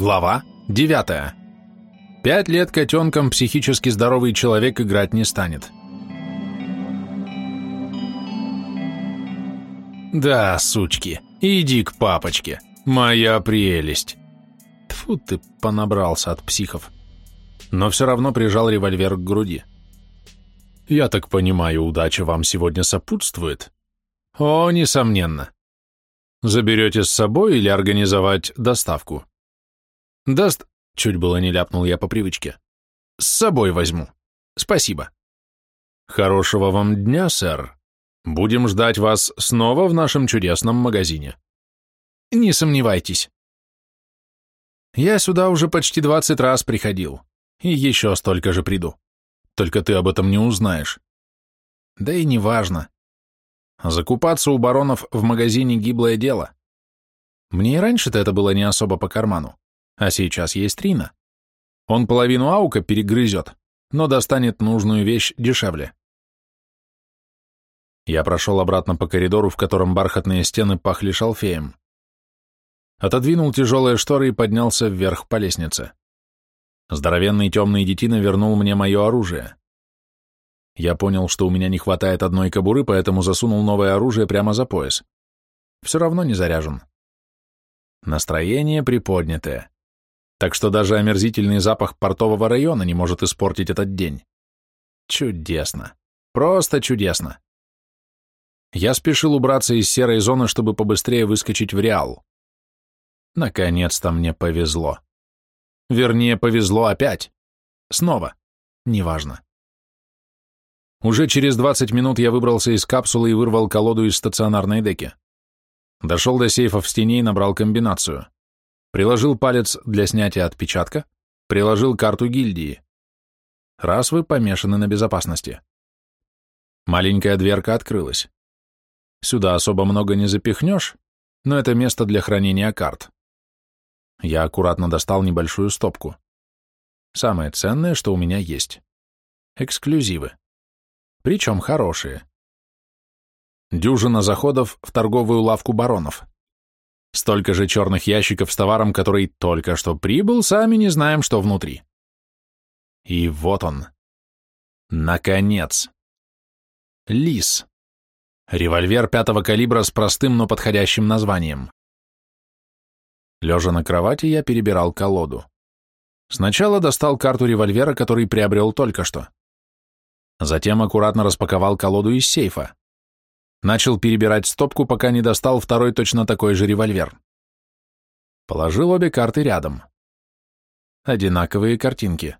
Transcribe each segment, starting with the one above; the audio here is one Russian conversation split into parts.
Глава 9. Пять лет котенком психически здоровый человек играть не станет. Да, сучки, иди к папочке, моя прелесть. Тфу ты понабрался от психов. Но все равно прижал револьвер к груди. Я так понимаю, удача вам сегодня сопутствует? О, несомненно. Заберете с собой или организовать доставку? Даст... Чуть было не ляпнул я по привычке. С собой возьму. Спасибо. Хорошего вам дня, сэр. Будем ждать вас снова в нашем чудесном магазине. Не сомневайтесь. Я сюда уже почти двадцать раз приходил. И еще столько же приду. Только ты об этом не узнаешь. Да и не важно. Закупаться у баронов в магазине гиблое дело. Мне и раньше-то это было не особо по карману. А сейчас есть Рина. Он половину аука перегрызет, но достанет нужную вещь дешевле. Я прошел обратно по коридору, в котором бархатные стены пахли шалфеем. Отодвинул тяжелые шторы и поднялся вверх по лестнице. Здоровенный темный детина вернул мне мое оружие. Я понял, что у меня не хватает одной кобуры, поэтому засунул новое оружие прямо за пояс. Все равно не заряжен. Настроение приподнятое так что даже омерзительный запах портового района не может испортить этот день. Чудесно. Просто чудесно. Я спешил убраться из серой зоны, чтобы побыстрее выскочить в Реал. Наконец-то мне повезло. Вернее, повезло опять. Снова. Неважно. Уже через 20 минут я выбрался из капсулы и вырвал колоду из стационарной деки. Дошел до сейфа в стене и набрал комбинацию приложил палец для снятия отпечатка, приложил карту гильдии. Раз вы помешаны на безопасности. Маленькая дверка открылась. Сюда особо много не запихнешь, но это место для хранения карт. Я аккуратно достал небольшую стопку. Самое ценное, что у меня есть. Эксклюзивы. Причем хорошие. Дюжина заходов в торговую лавку баронов. Столько же черных ящиков с товаром, который только что прибыл, сами не знаем, что внутри. И вот он. Наконец. Лис. Револьвер пятого калибра с простым, но подходящим названием. Лежа на кровати, я перебирал колоду. Сначала достал карту револьвера, который приобрел только что. Затем аккуратно распаковал колоду из сейфа. Начал перебирать стопку, пока не достал второй точно такой же револьвер. Положил обе карты рядом. Одинаковые картинки.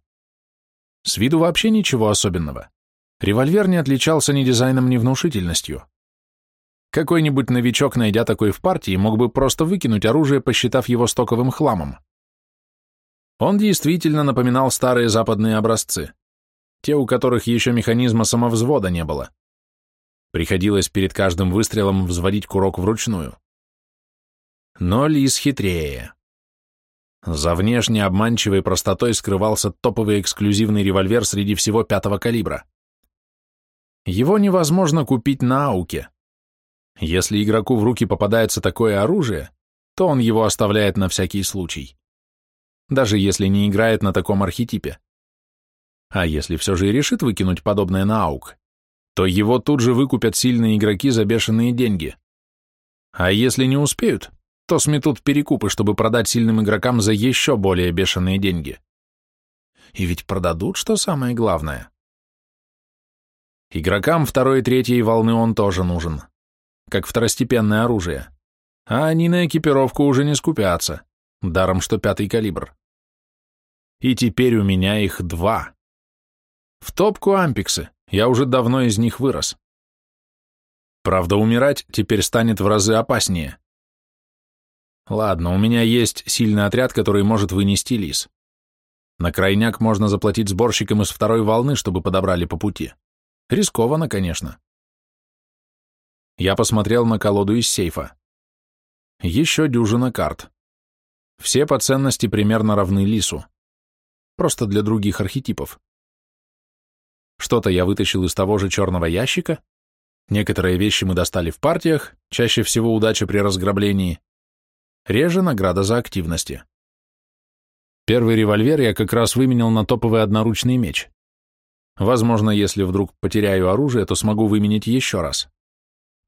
С виду вообще ничего особенного. Револьвер не отличался ни дизайном, ни внушительностью. Какой-нибудь новичок, найдя такой в партии, мог бы просто выкинуть оружие, посчитав его стоковым хламом. Он действительно напоминал старые западные образцы, те, у которых еще механизма самовзвода не было. Приходилось перед каждым выстрелом взводить курок вручную. Но лис хитрее. За внешне обманчивой простотой скрывался топовый эксклюзивный револьвер среди всего пятого калибра. Его невозможно купить на ауке. Если игроку в руки попадается такое оружие, то он его оставляет на всякий случай. Даже если не играет на таком архетипе. А если все же и решит выкинуть подобное на аук, то его тут же выкупят сильные игроки за бешеные деньги. А если не успеют, то сметут перекупы, чтобы продать сильным игрокам за еще более бешеные деньги. И ведь продадут, что самое главное. Игрокам второй и третьей волны он тоже нужен, как второстепенное оружие. А они на экипировку уже не скупятся, даром что пятый калибр. И теперь у меня их два. В топку ампиксы, я уже давно из них вырос. Правда, умирать теперь станет в разы опаснее. Ладно, у меня есть сильный отряд, который может вынести лис. На крайняк можно заплатить сборщикам из второй волны, чтобы подобрали по пути. Рискованно, конечно. Я посмотрел на колоду из сейфа. Еще дюжина карт. Все по ценности примерно равны лису. Просто для других архетипов. Что-то я вытащил из того же черного ящика, некоторые вещи мы достали в партиях, чаще всего удача при разграблении, реже награда за активности. Первый револьвер я как раз выменял на топовый одноручный меч. Возможно, если вдруг потеряю оружие, то смогу выменить еще раз.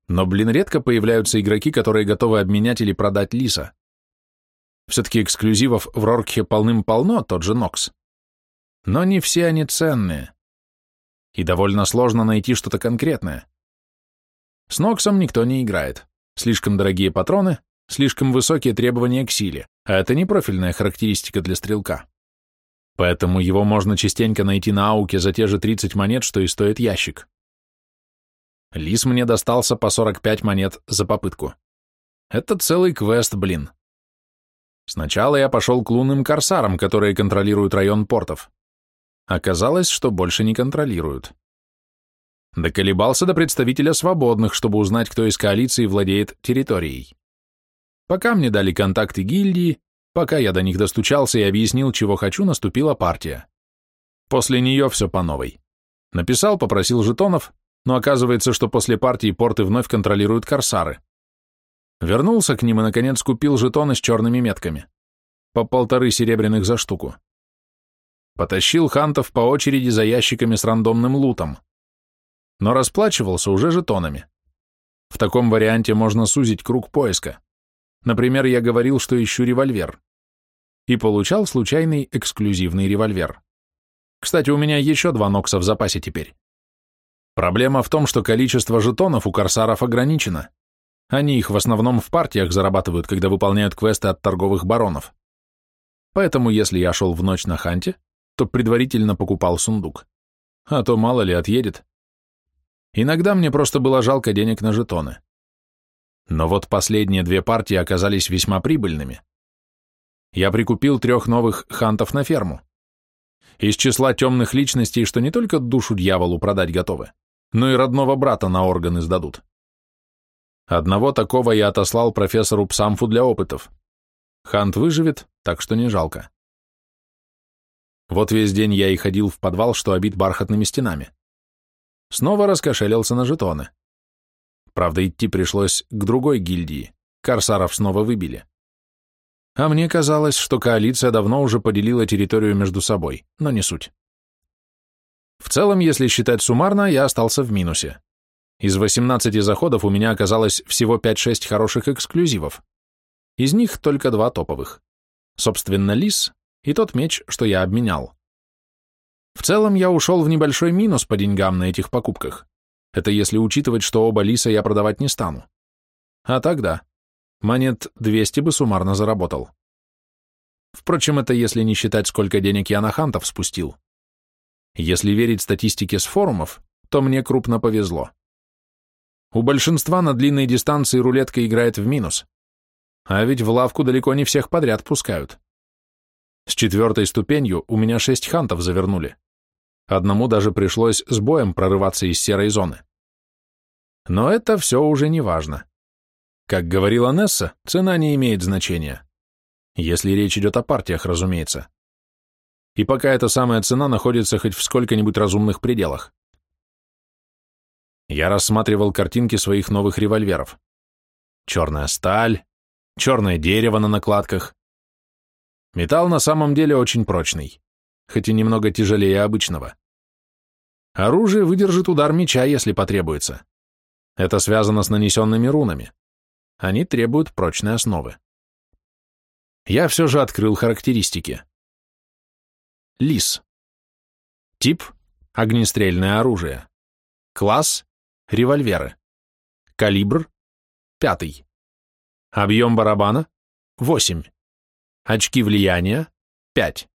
Но, блин, редко появляются игроки, которые готовы обменять или продать лиса. Все-таки эксклюзивов в Роркхе полным-полно, тот же Нокс. Но не все они ценные. И довольно сложно найти что-то конкретное. С Ноксом никто не играет. Слишком дорогие патроны, слишком высокие требования к силе, а это не профильная характеристика для стрелка. Поэтому его можно частенько найти на ауке за те же 30 монет, что и стоит ящик. Лис мне достался по 45 монет за попытку. Это целый квест, блин. Сначала я пошел к лунным корсарам, которые контролируют район портов. Оказалось, что больше не контролируют. Доколебался до представителя свободных, чтобы узнать, кто из коалиции владеет территорией. Пока мне дали контакты гильдии, пока я до них достучался и объяснил, чего хочу, наступила партия. После нее все по новой. Написал, попросил жетонов, но оказывается, что после партии порты вновь контролируют корсары. Вернулся к ним и, наконец, купил жетоны с черными метками. По полторы серебряных за штуку. Потащил хантов по очереди за ящиками с рандомным лутом. Но расплачивался уже жетонами. В таком варианте можно сузить круг поиска. Например, я говорил, что ищу револьвер. И получал случайный эксклюзивный револьвер. Кстати, у меня еще два Нокса в запасе теперь. Проблема в том, что количество жетонов у корсаров ограничено. Они их в основном в партиях зарабатывают, когда выполняют квесты от торговых баронов. Поэтому, если я шел в ночь на ханте, то предварительно покупал сундук. А то мало ли отъедет. Иногда мне просто было жалко денег на жетоны. Но вот последние две партии оказались весьма прибыльными. Я прикупил трех новых хантов на ферму. Из числа темных личностей, что не только душу дьяволу продать готовы, но и родного брата на органы сдадут. Одного такого я отослал профессору Псамфу для опытов. Хант выживет, так что не жалко. Вот весь день я и ходил в подвал, что обит бархатными стенами. Снова раскошелился на жетоны. Правда, идти пришлось к другой гильдии. Корсаров снова выбили. А мне казалось, что коалиция давно уже поделила территорию между собой, но не суть. В целом, если считать суммарно, я остался в минусе. Из 18 заходов у меня оказалось всего 5-6 хороших эксклюзивов. Из них только два топовых. Собственно, лис и тот меч, что я обменял. В целом, я ушел в небольшой минус по деньгам на этих покупках. Это если учитывать, что оба лиса я продавать не стану. А тогда монет 200 бы суммарно заработал. Впрочем, это если не считать, сколько денег я на хантов спустил. Если верить статистике с форумов, то мне крупно повезло. У большинства на длинной дистанции рулетка играет в минус. А ведь в лавку далеко не всех подряд пускают. С четвертой ступенью у меня шесть хантов завернули. Одному даже пришлось с боем прорываться из серой зоны. Но это все уже не важно. Как говорила Несса, цена не имеет значения. Если речь идет о партиях, разумеется. И пока эта самая цена находится хоть в сколько-нибудь разумных пределах. Я рассматривал картинки своих новых револьверов. Черная сталь, черное дерево на накладках. Металл на самом деле очень прочный, хоть и немного тяжелее обычного. Оружие выдержит удар меча, если потребуется. Это связано с нанесенными рунами. Они требуют прочной основы. Я все же открыл характеристики. Лис. Тип – огнестрельное оружие. Класс Револьверы. Калибр – пятый. Объем барабана – 8. Очки влияния – 5.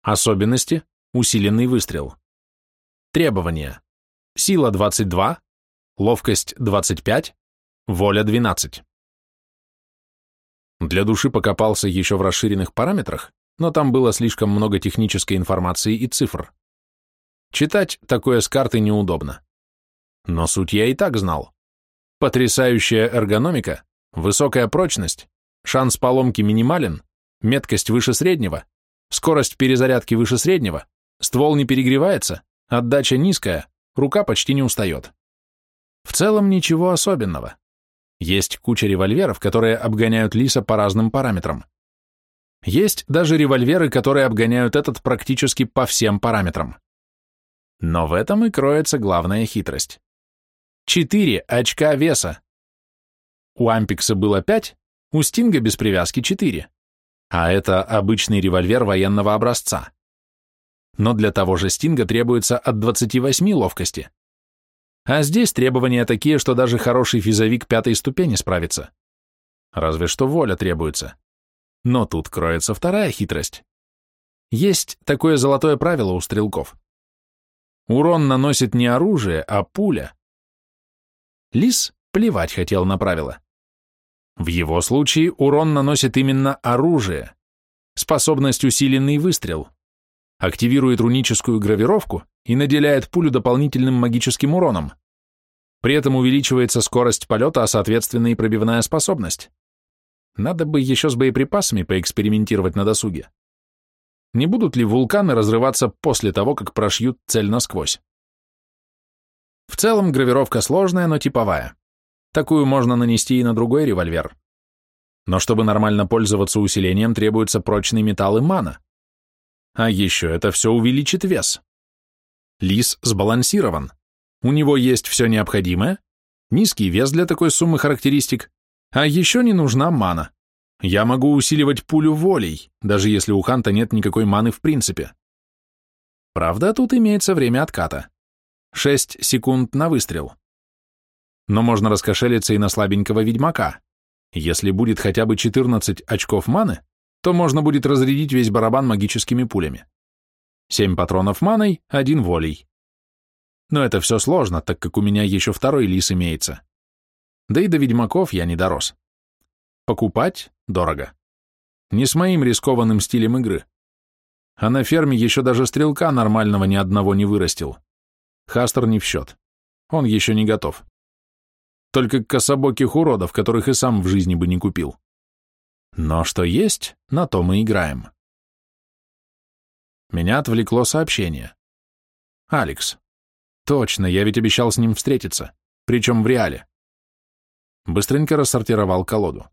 Особенности – усиленный выстрел. Требования. Сила – 22, ловкость – 25, воля – 12. Для души покопался еще в расширенных параметрах, но там было слишком много технической информации и цифр. Читать такое с карты неудобно. Но суть я и так знал. Потрясающая эргономика, высокая прочность, шанс поломки минимален, меткость выше среднего, скорость перезарядки выше среднего, ствол не перегревается, отдача низкая, рука почти не устает. В целом ничего особенного. Есть куча револьверов, которые обгоняют лиса по разным параметрам. Есть даже револьверы, которые обгоняют этот практически по всем параметрам. Но в этом и кроется главная хитрость. Четыре очка веса. У Ампикса было пять, у Стинга без привязки четыре. А это обычный револьвер военного образца. Но для того же Стинга требуется от 28 ловкости. А здесь требования такие, что даже хороший физовик пятой ступени справится. Разве что воля требуется. Но тут кроется вторая хитрость. Есть такое золотое правило у стрелков. Урон наносит не оружие, а пуля. Лис плевать хотел на правила. В его случае урон наносит именно оружие. Способность усиленный выстрел. Активирует руническую гравировку и наделяет пулю дополнительным магическим уроном. При этом увеличивается скорость полета, а соответственно и пробивная способность. Надо бы еще с боеприпасами поэкспериментировать на досуге. Не будут ли вулканы разрываться после того, как прошьют цель насквозь? В целом гравировка сложная, но типовая. Такую можно нанести и на другой револьвер. Но чтобы нормально пользоваться усилением, требуется прочный металл и мана. А еще это все увеличит вес. Лис сбалансирован. У него есть все необходимое, низкий вес для такой суммы характеристик, а еще не нужна мана. Я могу усиливать пулю волей, даже если у Ханта нет никакой маны в принципе. Правда, тут имеется время отката. 6 секунд на выстрел. Но можно раскошелиться и на слабенького ведьмака. Если будет хотя бы 14 очков маны, то можно будет разрядить весь барабан магическими пулями. 7 патронов маной, один волей. Но это все сложно, так как у меня еще второй лис имеется. Да и до ведьмаков я не дорос. Покупать дорого. Не с моим рискованным стилем игры. А на ферме еще даже стрелка нормального ни одного не вырастил. Хастер не в счет. Он еще не готов. Только кособоких уродов, которых и сам в жизни бы не купил. Но что есть, на то мы играем. Меня отвлекло сообщение. Алекс. Точно, я ведь обещал с ним встретиться, причем в реале. Быстренько рассортировал колоду.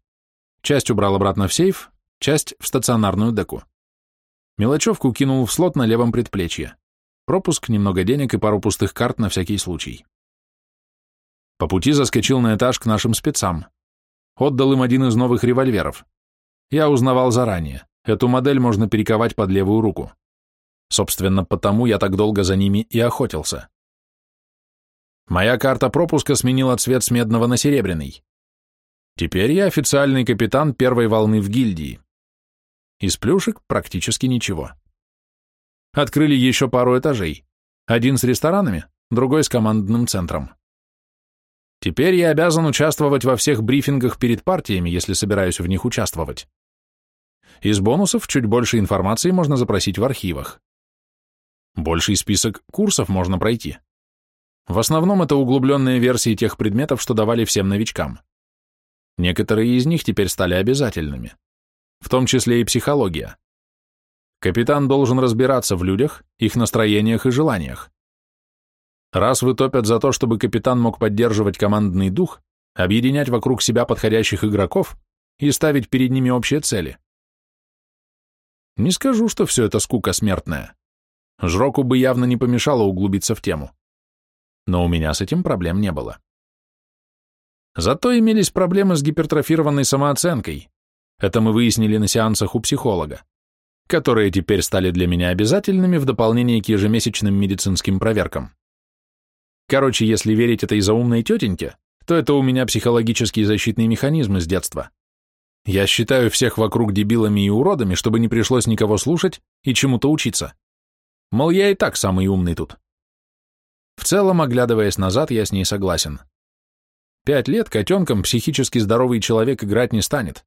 Часть убрал обратно в сейф, часть в стационарную деку. Мелочевку кинул в слот на левом предплечье. Пропуск, немного денег и пару пустых карт на всякий случай. По пути заскочил на этаж к нашим спецам. Отдал им один из новых револьверов. Я узнавал заранее. Эту модель можно перековать под левую руку. Собственно, потому я так долго за ними и охотился. Моя карта пропуска сменила цвет с медного на серебряный. Теперь я официальный капитан первой волны в гильдии. Из плюшек практически ничего. Открыли еще пару этажей. Один с ресторанами, другой с командным центром. Теперь я обязан участвовать во всех брифингах перед партиями, если собираюсь в них участвовать. Из бонусов чуть больше информации можно запросить в архивах. Больший список курсов можно пройти. В основном это углубленные версии тех предметов, что давали всем новичкам. Некоторые из них теперь стали обязательными, в том числе и психология. Капитан должен разбираться в людях, их настроениях и желаниях. Раз вы топят за то, чтобы капитан мог поддерживать командный дух, объединять вокруг себя подходящих игроков и ставить перед ними общие цели. Не скажу, что все это скука смертная. Жроку бы явно не помешало углубиться в тему но у меня с этим проблем не было. Зато имелись проблемы с гипертрофированной самооценкой. Это мы выяснили на сеансах у психолога, которые теперь стали для меня обязательными в дополнение к ежемесячным медицинским проверкам. Короче, если верить этой заумной тетеньке, то это у меня психологический защитный механизм из детства. Я считаю всех вокруг дебилами и уродами, чтобы не пришлось никого слушать и чему-то учиться. Мол, я и так самый умный тут. В целом, оглядываясь назад, я с ней согласен. Пять лет котенком психически здоровый человек играть не станет.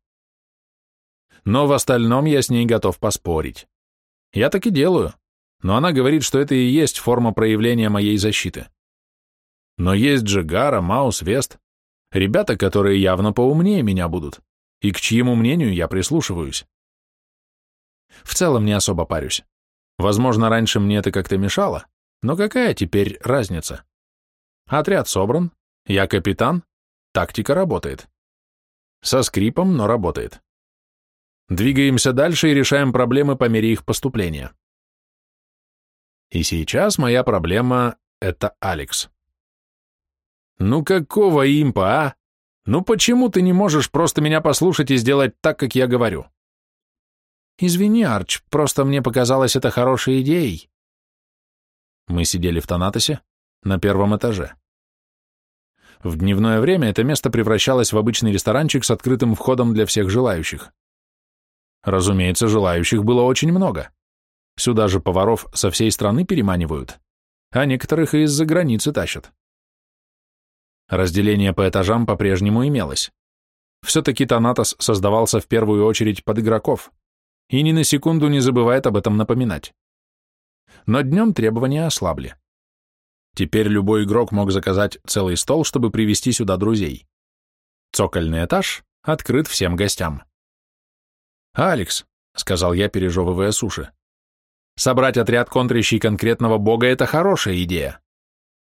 Но в остальном я с ней готов поспорить. Я так и делаю, но она говорит, что это и есть форма проявления моей защиты. Но есть же Гара, Маус, Вест, ребята, которые явно поумнее меня будут, и к чьему мнению я прислушиваюсь. В целом не особо парюсь. Возможно, раньше мне это как-то мешало, но какая теперь разница? Отряд собран, я капитан, тактика работает. Со скрипом, но работает. Двигаемся дальше и решаем проблемы по мере их поступления. И сейчас моя проблема — это Алекс. Ну какого импа, а? Ну почему ты не можешь просто меня послушать и сделать так, как я говорю? Извини, Арч, просто мне показалось это хорошей идеей. Мы сидели в Танатосе на первом этаже. В дневное время это место превращалось в обычный ресторанчик с открытым входом для всех желающих. Разумеется, желающих было очень много. Сюда же поваров со всей страны переманивают, а некоторых и из-за границы тащат. Разделение по этажам по-прежнему имелось. Все-таки Танатос создавался в первую очередь под игроков, и ни на секунду не забывает об этом напоминать. Но днем требования ослабли. Теперь любой игрок мог заказать целый стол, чтобы привести сюда друзей. Цокольный этаж открыт всем гостям. «Алекс», — сказал я, пережевывая суши, — «собрать отряд контрящий конкретного бога — это хорошая идея.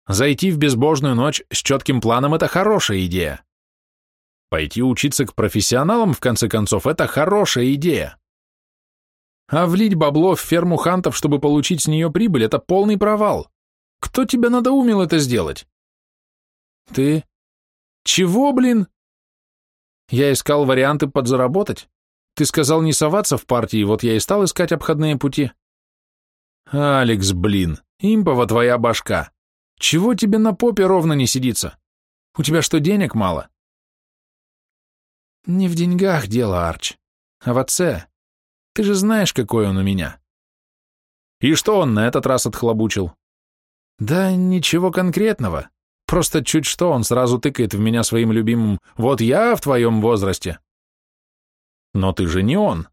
Зайти в безбожную ночь с четким планом – это хорошая идея. Пойти учиться к профессионалам, в конце концов, это хорошая идея. А влить бабло в ферму хантов, чтобы получить с нее прибыль, это полный провал. Кто тебя надоумил это сделать? Ты? Чего, блин? Я искал варианты подзаработать. Ты сказал не соваться в партии, вот я и стал искать обходные пути. Алекс, блин, импова твоя башка. Чего тебе на попе ровно не сидится? У тебя что, денег мало? Не в деньгах дело, Арч, а в отце. Ты же знаешь, какой он у меня. И что он на этот раз отхлобучил? Да ничего конкретного. Просто чуть что он сразу тыкает в меня своим любимым «Вот я в твоем возрасте». Но ты же не он.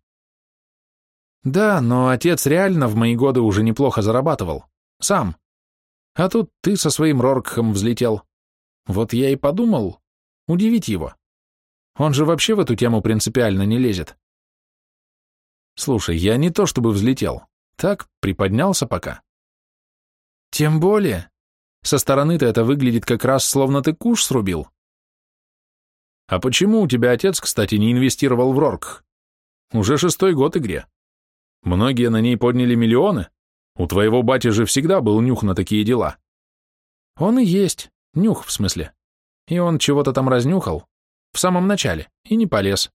Да, но отец реально в мои годы уже неплохо зарабатывал. Сам. А тут ты со своим Роркхом взлетел. Вот я и подумал, удивить его. Он же вообще в эту тему принципиально не лезет. Слушай, я не то чтобы взлетел. Так, приподнялся пока. Тем более. Со стороны-то это выглядит как раз, словно ты куш срубил. А почему у тебя отец, кстати, не инвестировал в Роркх? Уже шестой год игре. Многие на ней подняли миллионы, у твоего бати же всегда был нюх на такие дела. Он и есть, нюх в смысле. И он чего-то там разнюхал, в самом начале, и не полез.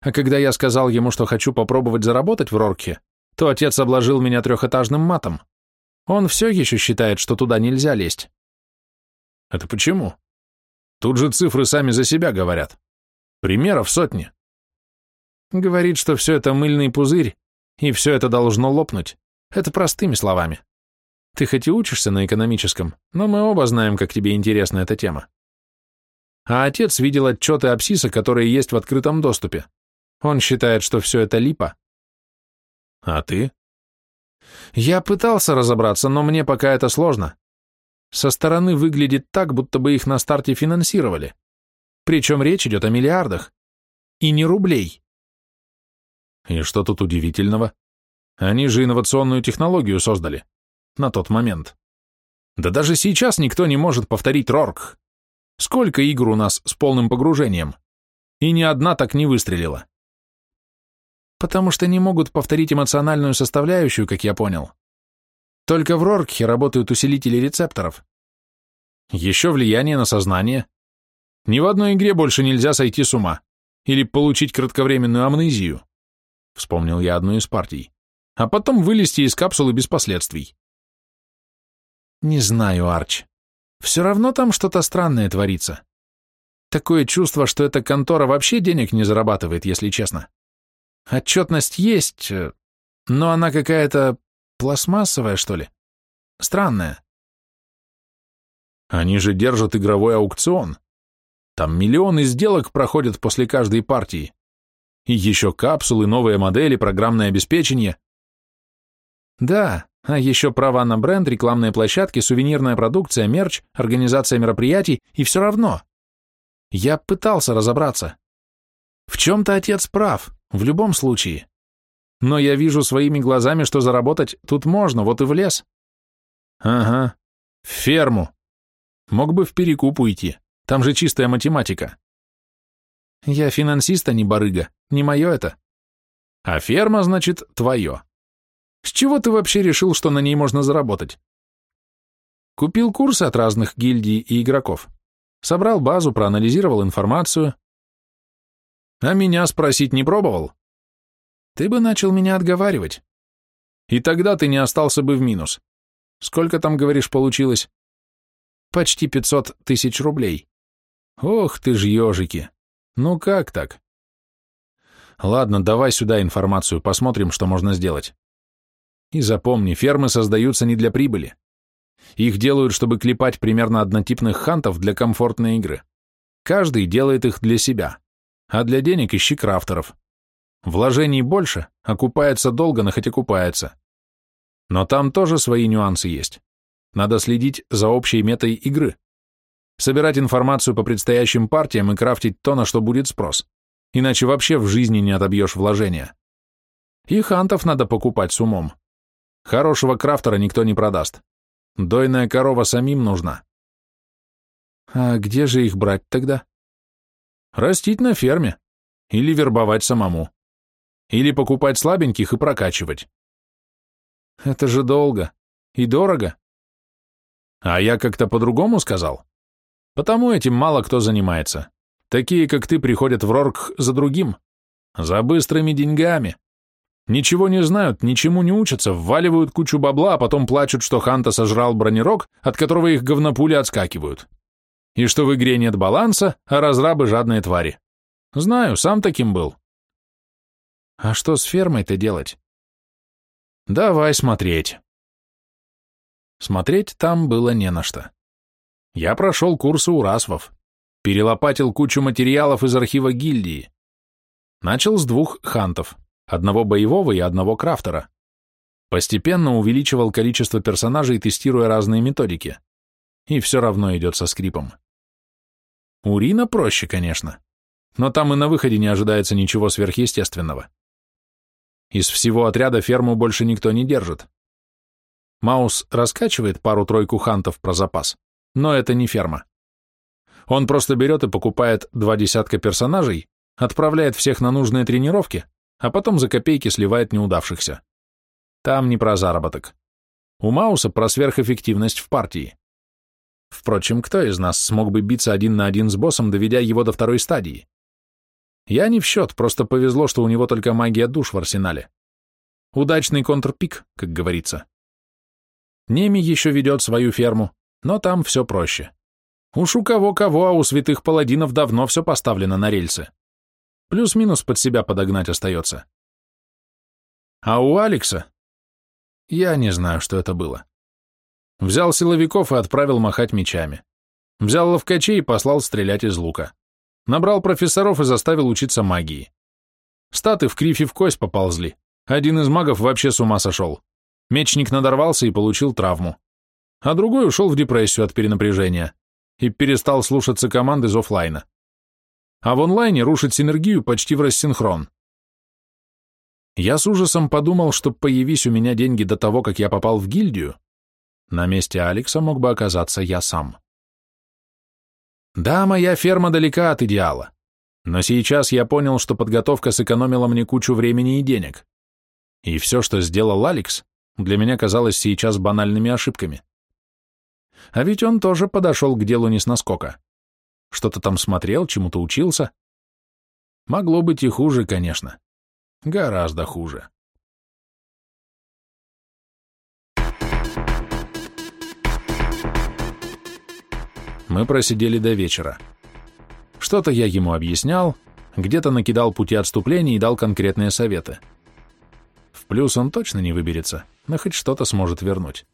А когда я сказал ему, что хочу попробовать заработать в Рорке, то отец обложил меня трехэтажным матом. Он все еще считает, что туда нельзя лезть. Это почему? Тут же цифры сами за себя говорят. Примеров сотни. Говорит, что все это мыльный пузырь, и все это должно лопнуть. Это простыми словами. Ты хоть и учишься на экономическом, но мы оба знаем, как тебе интересна эта тема. А отец видел отчеты Апсиса, которые есть в открытом доступе. Он считает, что все это липа. А ты? Я пытался разобраться, но мне пока это сложно. Со стороны выглядит так, будто бы их на старте финансировали. Причем речь идет о миллиардах. И не рублей. И что тут удивительного? Они же инновационную технологию создали. На тот момент. Да даже сейчас никто не может повторить Рорк. Сколько игр у нас с полным погружением? И ни одна так не выстрелила. Потому что не могут повторить эмоциональную составляющую, как я понял. Только в Роркхе работают усилители рецепторов. Еще влияние на сознание. Ни в одной игре больше нельзя сойти с ума или получить кратковременную амнезию. Вспомнил я одну из партий а потом вылезти из капсулы без последствий. Не знаю, Арч. Все равно там что-то странное творится. Такое чувство, что эта контора вообще денег не зарабатывает, если честно. Отчетность есть, э, но она какая-то пластмассовая, что ли. Странная. Они же держат игровой аукцион. Там миллионы сделок проходят после каждой партии. И еще капсулы, новые модели, программное обеспечение. Да, а еще права на бренд, рекламные площадки, сувенирная продукция, мерч, организация мероприятий, и все равно. Я пытался разобраться. В чем-то отец прав, в любом случае. Но я вижу своими глазами, что заработать тут можно, вот и в лес. Ага, в ферму. Мог бы в перекуп уйти, там же чистая математика. Я финансист, а не барыга, не мое это. А ферма, значит, твое. С чего ты вообще решил, что на ней можно заработать? Купил курсы от разных гильдий и игроков. Собрал базу, проанализировал информацию. А меня спросить не пробовал? Ты бы начал меня отговаривать. И тогда ты не остался бы в минус. Сколько там, говоришь, получилось? Почти пятьсот тысяч рублей. Ох ты ж ежики. Ну как так? Ладно, давай сюда информацию, посмотрим, что можно сделать. И запомни, фермы создаются не для прибыли. Их делают, чтобы клепать примерно однотипных хантов для комфортной игры. Каждый делает их для себя, а для денег ищи крафтеров. Вложений больше, окупается долго, но хоть окупается. Но там тоже свои нюансы есть. Надо следить за общей метой игры. Собирать информацию по предстоящим партиям и крафтить то, на что будет спрос. Иначе вообще в жизни не отобьешь вложения. И хантов надо покупать с умом. Хорошего крафтера никто не продаст. Дойная корова самим нужна. А где же их брать тогда? Растить на ферме. Или вербовать самому. Или покупать слабеньких и прокачивать. Это же долго. И дорого. А я как-то по-другому сказал. Потому этим мало кто занимается. Такие, как ты, приходят в Рорк за другим. За быстрыми деньгами. Ничего не знают, ничему не учатся, вваливают кучу бабла, а потом плачут, что Ханта сожрал бронерог, от которого их говнопули отскакивают. И что в игре нет баланса, а разрабы жадные твари. Знаю, сам таким был. А что с фермой-то делать? Давай смотреть. Смотреть там было не на что. Я прошел курсы у Расвов, перелопатил кучу материалов из архива гильдии. Начал с двух хантов одного боевого и одного крафтера. Постепенно увеличивал количество персонажей, тестируя разные методики. И все равно идет со скрипом. У Рина проще, конечно, но там и на выходе не ожидается ничего сверхъестественного. Из всего отряда ферму больше никто не держит. Маус раскачивает пару-тройку хантов про запас, но это не ферма. Он просто берет и покупает два десятка персонажей, отправляет всех на нужные тренировки, а потом за копейки сливает неудавшихся. Там не про заработок. У Мауса про сверхэффективность в партии. Впрочем, кто из нас смог бы биться один на один с боссом, доведя его до второй стадии? Я не в счет, просто повезло, что у него только магия душ в арсенале. Удачный контрпик, как говорится. Неми еще ведет свою ферму, но там все проще. Уж у кого-кого, а у святых паладинов давно все поставлено на рельсы. Плюс-минус под себя подогнать остается. А у Алекса? Я не знаю, что это было. Взял силовиков и отправил махать мечами. Взял ловкачей и послал стрелять из лука. Набрал профессоров и заставил учиться магии. Статы в крифе в кость поползли. Один из магов вообще с ума сошел. Мечник надорвался и получил травму. А другой ушел в депрессию от перенапряжения и перестал слушаться команды из офлайна а в онлайне рушит синергию почти в рассинхрон. Я с ужасом подумал, что появись у меня деньги до того, как я попал в гильдию, на месте Алекса мог бы оказаться я сам. Да, моя ферма далека от идеала, но сейчас я понял, что подготовка сэкономила мне кучу времени и денег. И все, что сделал Алекс, для меня казалось сейчас банальными ошибками. А ведь он тоже подошел к делу не с наскока. Что-то там смотрел, чему-то учился. Могло быть и хуже, конечно. Гораздо хуже. Мы просидели до вечера. Что-то я ему объяснял, где-то накидал пути отступления и дал конкретные советы. В плюс он точно не выберется, но хоть что-то сможет вернуть.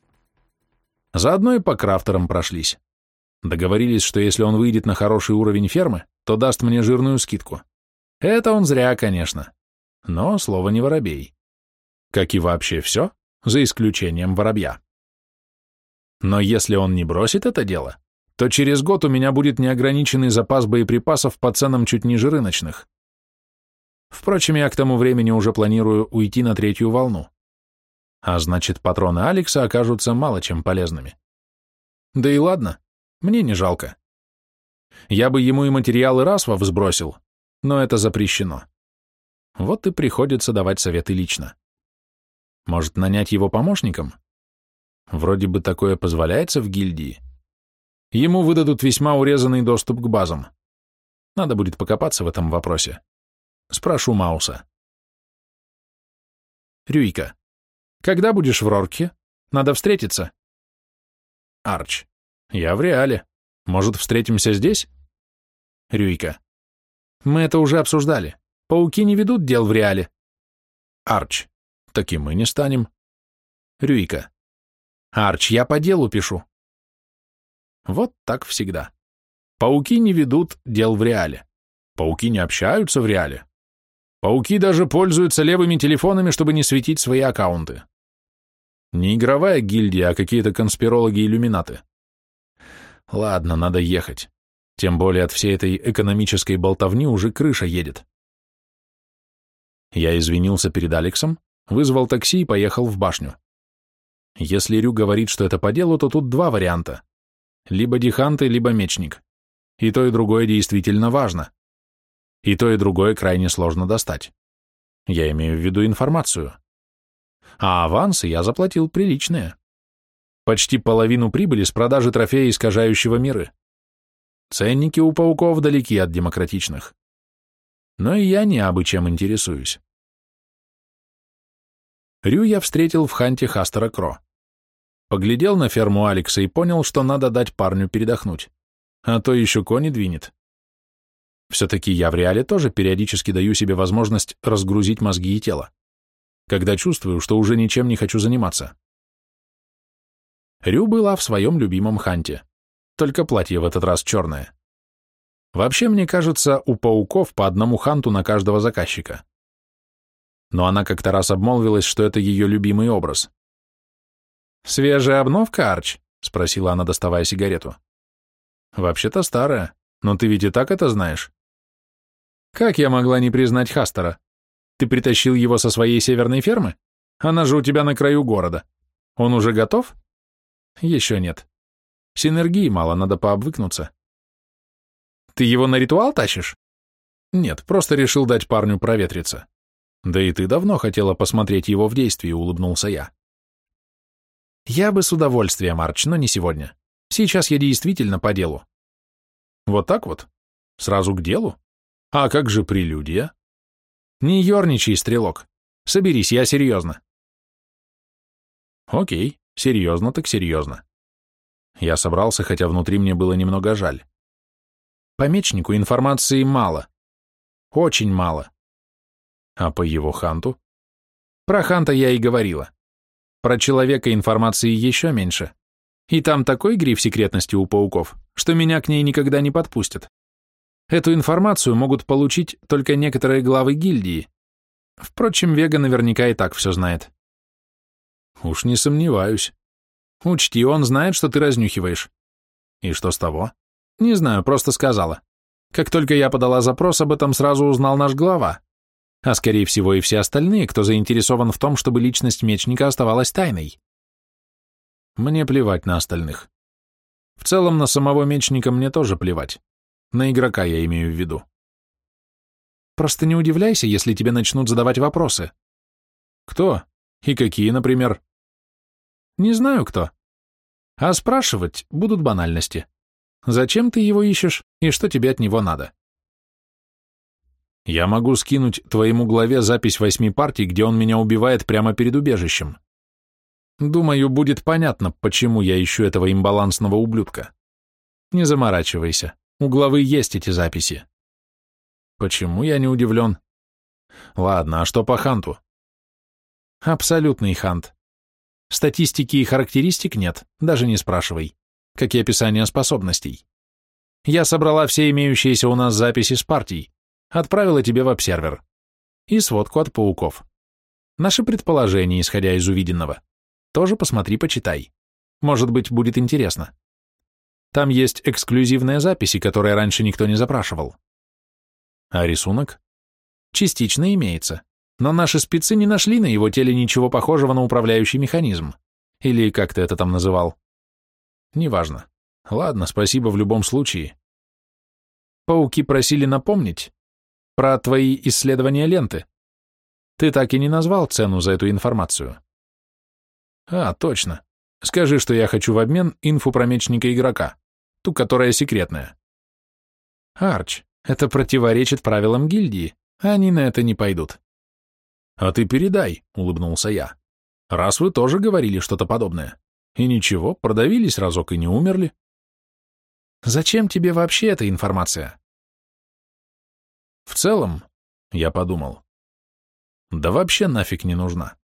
Заодно и по крафтерам прошлись. Договорились, что если он выйдет на хороший уровень фермы, то даст мне жирную скидку. Это он зря, конечно. Но слово не воробей. Как и вообще все, за исключением воробья. Но если он не бросит это дело, то через год у меня будет неограниченный запас боеприпасов по ценам чуть ниже рыночных. Впрочем, я к тому времени уже планирую уйти на третью волну. А значит, патроны Алекса окажутся мало чем полезными. Да и ладно, мне не жалко. Я бы ему и материалы Расвов сбросил, но это запрещено. Вот и приходится давать советы лично. Может, нанять его помощником? Вроде бы такое позволяется в гильдии. Ему выдадут весьма урезанный доступ к базам. Надо будет покопаться в этом вопросе. Спрошу Мауса. Рюйка. Когда будешь в Рорке? Надо встретиться. Арч. Я в реале. Может, встретимся здесь? Рюйка. Мы это уже обсуждали. Пауки не ведут дел в реале. Арч. Так и мы не станем. Рюйка. Арч, я по делу пишу. Вот так всегда. Пауки не ведут дел в реале. Пауки не общаются в реале. Пауки даже пользуются левыми телефонами, чтобы не светить свои аккаунты. Не игровая гильдия, а какие-то конспирологи-иллюминаты. Ладно, надо ехать. Тем более от всей этой экономической болтовни уже крыша едет. Я извинился перед Алексом, вызвал такси и поехал в башню. Если Рю говорит, что это по делу, то тут два варианта. Либо диханты, либо мечник. И то, и другое действительно важно. И то, и другое крайне сложно достать. Я имею в виду информацию. А авансы я заплатил приличные. Почти половину прибыли с продажи трофея, искажающего миры. Ценники у пауков далеки от демократичных. Но и я не абы чем интересуюсь. Рю я встретил в ханте Хастера Кро. Поглядел на ферму Алекса и понял, что надо дать парню передохнуть, а то еще кони двинет. Все-таки я в реале тоже периодически даю себе возможность разгрузить мозги и тело, когда чувствую, что уже ничем не хочу заниматься. Рю была в своем любимом ханте, только платье в этот раз черное. Вообще, мне кажется, у пауков по одному ханту на каждого заказчика. Но она как-то раз обмолвилась, что это ее любимый образ. «Свежая обновка, Арч?» — спросила она, доставая сигарету. «Вообще-то старая, но ты ведь и так это знаешь». «Как я могла не признать Хастера? Ты притащил его со своей северной фермы? Она же у тебя на краю города. Он уже готов?» «Еще нет. Синергии мало, надо пообвыкнуться». «Ты его на ритуал тащишь?» «Нет, просто решил дать парню проветриться». «Да и ты давно хотела посмотреть его в действии», — улыбнулся я. Я бы с удовольствием, Арч, но не сегодня. Сейчас я действительно по делу. Вот так вот? Сразу к делу? А как же прелюдия? Не ерничай, стрелок. Соберись, я серьезно. Окей, серьезно так серьезно. Я собрался, хотя внутри мне было немного жаль. По мечнику информации мало. Очень мало. А по его ханту? Про ханта я и говорила. Про человека информации еще меньше. И там такой гриф секретности у пауков, что меня к ней никогда не подпустят. Эту информацию могут получить только некоторые главы гильдии. Впрочем, Вега наверняка и так все знает. Уж не сомневаюсь. Учти, он знает, что ты разнюхиваешь. И что с того? Не знаю, просто сказала. Как только я подала запрос, об этом сразу узнал наш глава а скорее всего и все остальные, кто заинтересован в том, чтобы личность мечника оставалась тайной. Мне плевать на остальных. В целом на самого мечника мне тоже плевать. На игрока я имею в виду. Просто не удивляйся, если тебе начнут задавать вопросы. Кто? И какие, например? Не знаю кто. А спрашивать будут банальности. Зачем ты его ищешь и что тебе от него надо? Я могу скинуть твоему главе запись восьми партий, где он меня убивает прямо перед убежищем. Думаю, будет понятно, почему я ищу этого имбалансного ублюдка. Не заморачивайся, у главы есть эти записи. Почему я не удивлен? Ладно, а что по ханту? Абсолютный хант. Статистики и характеристик нет, даже не спрашивай, как и описание способностей. Я собрала все имеющиеся у нас записи с партий, отправила тебе в обсервер. И сводку от пауков. Наши предположения, исходя из увиденного. Тоже посмотри, почитай. Может быть, будет интересно. Там есть эксклюзивные записи, которые раньше никто не запрашивал. А рисунок? Частично имеется. Но наши спецы не нашли на его теле ничего похожего на управляющий механизм. Или как ты это там называл? Неважно. Ладно, спасибо в любом случае. Пауки просили напомнить, про твои исследования ленты, Ты так и не назвал цену за эту информацию. А, точно. Скажи, что я хочу в обмен инфу про мечника игрока, ту, которая секретная. Арч, это противоречит правилам гильдии, они на это не пойдут. А ты передай, улыбнулся я. Раз вы тоже говорили что-то подобное. И ничего, продавились разок и не умерли. Зачем тебе вообще эта информация? В целом, я подумал, да вообще нафиг не нужна.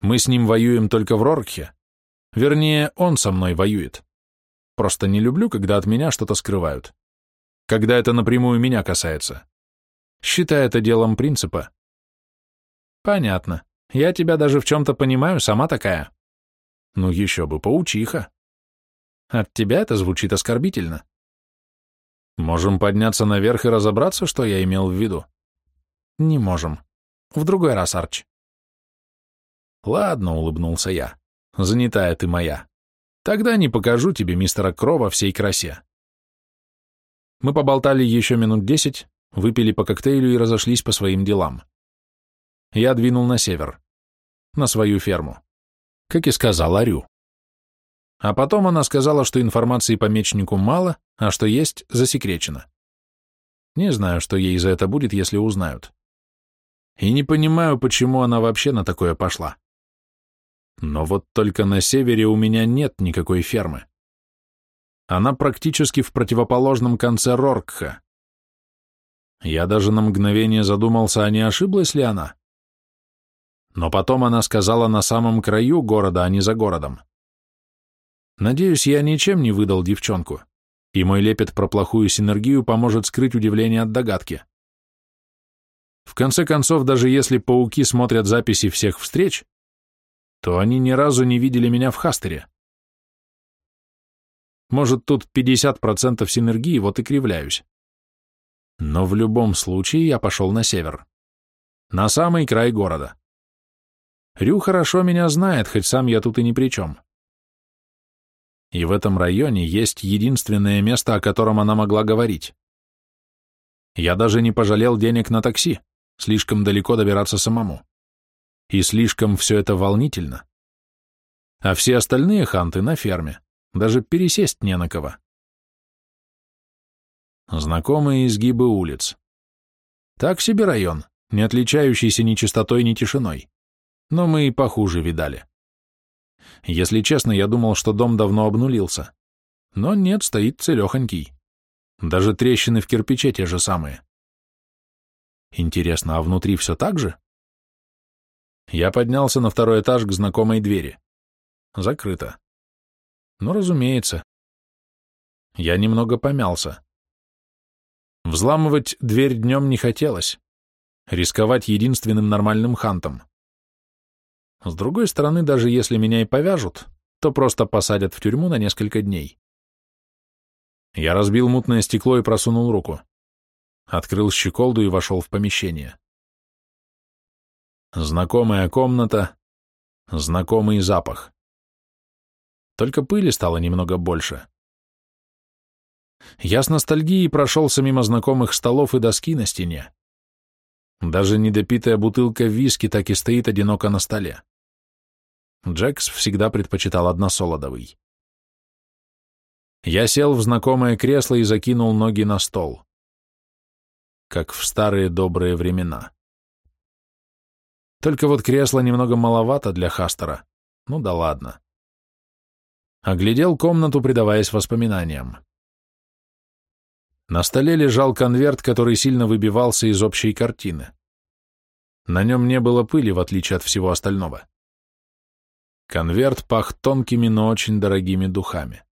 Мы с ним воюем только в Роркхе. Вернее, он со мной воюет. Просто не люблю, когда от меня что-то скрывают. Когда это напрямую меня касается. Считай это делом принципа. Понятно. Я тебя даже в чем-то понимаю, сама такая. Ну еще бы, паучиха. От тебя это звучит оскорбительно. Можем подняться наверх и разобраться, что я имел в виду? Не можем. В другой раз, Арч. Ладно, улыбнулся я. Занятая ты моя. Тогда не покажу тебе мистера Крова всей красе. Мы поболтали еще минут десять, выпили по коктейлю и разошлись по своим делам. Я двинул на север, на свою ферму, как и сказал Арю. А потом она сказала, что информации по мечнику мало, а что есть, засекречено. Не знаю, что ей за это будет, если узнают. И не понимаю, почему она вообще на такое пошла. Но вот только на севере у меня нет никакой фермы. Она практически в противоположном конце Роркха. Я даже на мгновение задумался, а не ошиблась ли она? Но потом она сказала на самом краю города, а не за городом. Надеюсь, я ничем не выдал девчонку, и мой лепет про плохую синергию поможет скрыть удивление от догадки. В конце концов, даже если пауки смотрят записи всех встреч, то они ни разу не видели меня в Хастере. Может, тут 50% синергии, вот и кривляюсь. Но в любом случае я пошел на север. На самый край города. Рю хорошо меня знает, хоть сам я тут и ни при чем. И в этом районе есть единственное место, о котором она могла говорить. Я даже не пожалел денег на такси, слишком далеко добираться самому. И слишком все это волнительно. А все остальные ханты на ферме, даже пересесть не на кого. Знакомые изгибы улиц. Так себе район, не отличающийся ни чистотой, ни тишиной. Но мы и похуже видали. Если честно, я думал, что дом давно обнулился. Но нет, стоит целехонький. Даже трещины в кирпиче те же самые. Интересно, а внутри все так же? Я поднялся на второй этаж к знакомой двери. Закрыто. Ну, разумеется. Я немного помялся. Взламывать дверь днем не хотелось. Рисковать единственным нормальным хантом. С другой стороны, даже если меня и повяжут, то просто посадят в тюрьму на несколько дней. Я разбил мутное стекло и просунул руку. Открыл щеколду и вошел в помещение. Знакомая комната, знакомый запах. Только пыли стало немного больше. Я с ностальгией прошелся мимо знакомых столов и доски на стене. Даже недопитая бутылка виски так и стоит одиноко на столе. Джекс всегда предпочитал односолодовый. Я сел в знакомое кресло и закинул ноги на стол. Как в старые добрые времена. Только вот кресло немного маловато для Хастера. Ну да ладно. Оглядел комнату, предаваясь воспоминаниям. На столе лежал конверт, который сильно выбивался из общей картины. На нем не было пыли, в отличие от всего остального. Конверт пах тонкими, но очень дорогими духами.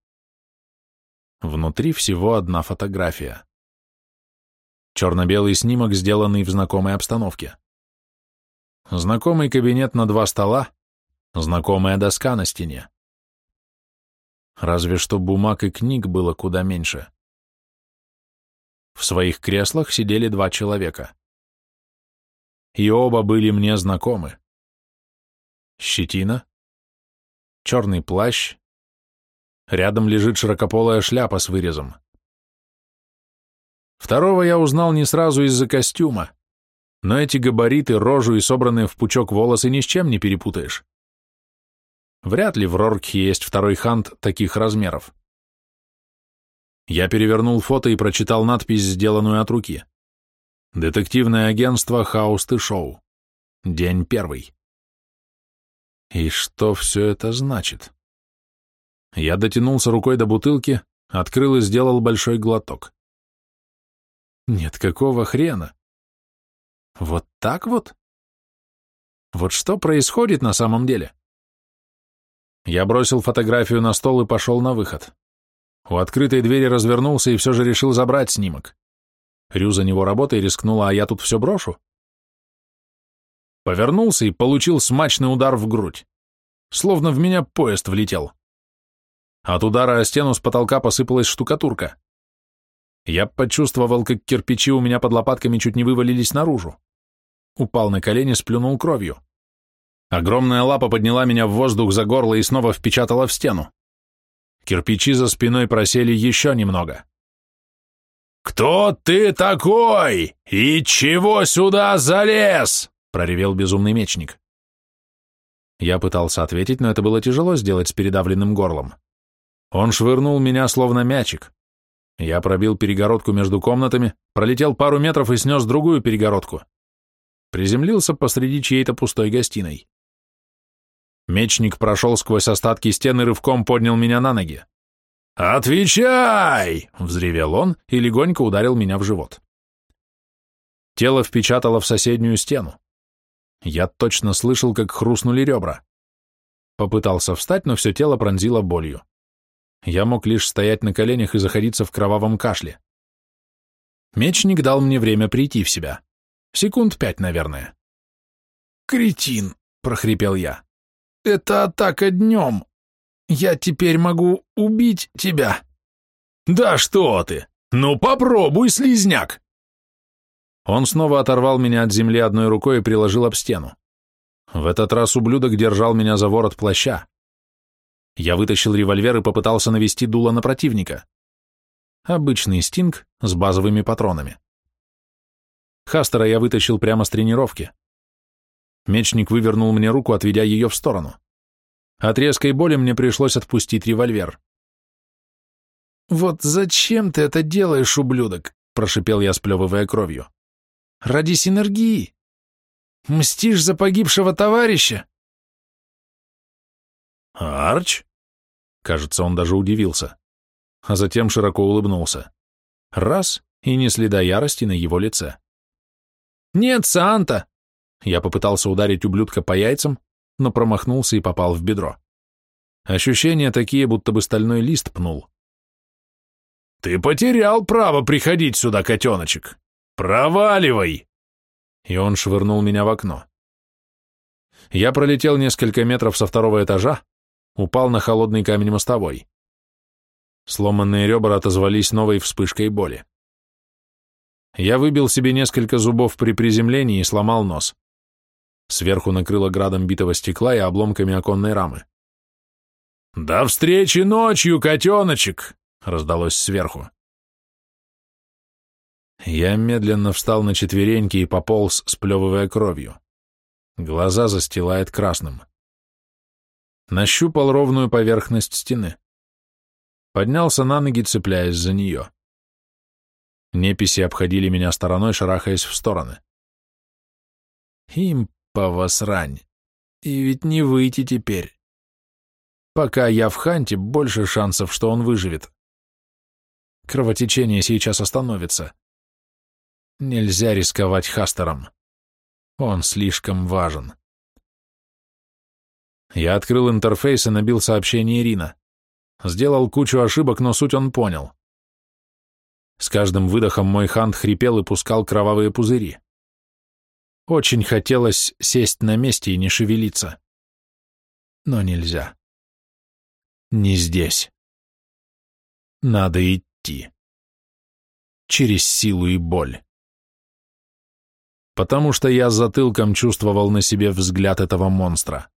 Внутри всего одна фотография. Черно-белый снимок, сделанный в знакомой обстановке. Знакомый кабинет на два стола, знакомая доска на стене. Разве что бумаг и книг было куда меньше. В своих креслах сидели два человека. И оба были мне знакомы. Щетина, черный плащ, рядом лежит широкополая шляпа с вырезом. Второго я узнал не сразу из-за костюма, но эти габариты, рожу и собранные в пучок волосы ни с чем не перепутаешь. Вряд ли в Роркхе есть второй хант таких размеров. Я перевернул фото и прочитал надпись, сделанную от руки. Детективное агентство «Хауст и Шоу». День первый. И что все это значит? Я дотянулся рукой до бутылки, открыл и сделал большой глоток. Нет, какого хрена? Вот так вот? Вот что происходит на самом деле? Я бросил фотографию на стол и пошел на выход. У открытой двери развернулся и все же решил забрать снимок. Рю за него работой рискнула, а я тут все брошу. Повернулся и получил смачный удар в грудь. Словно в меня поезд влетел. От удара о стену с потолка посыпалась штукатурка. Я почувствовал, как кирпичи у меня под лопатками чуть не вывалились наружу. Упал на колени, сплюнул кровью. Огромная лапа подняла меня в воздух за горло и снова впечатала в стену. Кирпичи за спиной просели еще немного. «Кто ты такой? И чего сюда залез?» — проревел безумный мечник. Я пытался ответить, но это было тяжело сделать с передавленным горлом. Он швырнул меня словно мячик. Я пробил перегородку между комнатами, пролетел пару метров и снес другую перегородку. Приземлился посреди чьей-то пустой гостиной. Мечник прошел сквозь остатки стены и рывком поднял меня на ноги. «Отвечай!» — взревел он и легонько ударил меня в живот. Тело впечатало в соседнюю стену. Я точно слышал, как хрустнули ребра. Попытался встать, но все тело пронзило болью. Я мог лишь стоять на коленях и заходиться в кровавом кашле. Мечник дал мне время прийти в себя. Секунд пять, наверное. «Кретин!» — прохрипел я. Это атака днем. Я теперь могу убить тебя. Да что ты! Ну попробуй, слизняк! Он снова оторвал меня от земли одной рукой и приложил об стену. В этот раз ублюдок держал меня за ворот плаща. Я вытащил револьвер и попытался навести дуло на противника. Обычный стинг с базовыми патронами. Хастера я вытащил прямо с тренировки. Мечник вывернул мне руку, отведя ее в сторону. От резкой боли мне пришлось отпустить револьвер. «Вот зачем ты это делаешь, ублюдок?» – прошипел я, сплевывая кровью. «Ради синергии. Мстишь за погибшего товарища?» «Арч?» Кажется, он даже удивился, а затем широко улыбнулся. Раз — и не следа ярости на его лице. «Нет, Санта!» Я попытался ударить ублюдка по яйцам, но промахнулся и попал в бедро. Ощущения такие, будто бы стальной лист пнул. «Ты потерял право приходить сюда, котеночек! Проваливай!» И он швырнул меня в окно. Я пролетел несколько метров со второго этажа, упал на холодный камень мостовой. Сломанные ребра отозвались новой вспышкой боли. Я выбил себе несколько зубов при приземлении и сломал нос. Сверху накрыло градом битого стекла и обломками оконной рамы. «До встречи ночью, котеночек!» — раздалось сверху. Я медленно встал на четвереньки и пополз, сплевывая кровью. Глаза застилает красным. Нащупал ровную поверхность стены. Поднялся на ноги, цепляясь за нее. Неписи обходили меня стороной, шарахаясь в стороны. Им Пава срань. И ведь не выйти теперь. Пока я в ханте, больше шансов, что он выживет. Кровотечение сейчас остановится. Нельзя рисковать Хастером. Он слишком важен. Я открыл интерфейс и набил сообщение Ирина. Сделал кучу ошибок, но суть он понял. С каждым выдохом мой хант хрипел и пускал кровавые пузыри. Очень хотелось сесть на месте и не шевелиться. Но нельзя. Не здесь. Надо идти. Через силу и боль. Потому что я затылком чувствовал на себе взгляд этого монстра.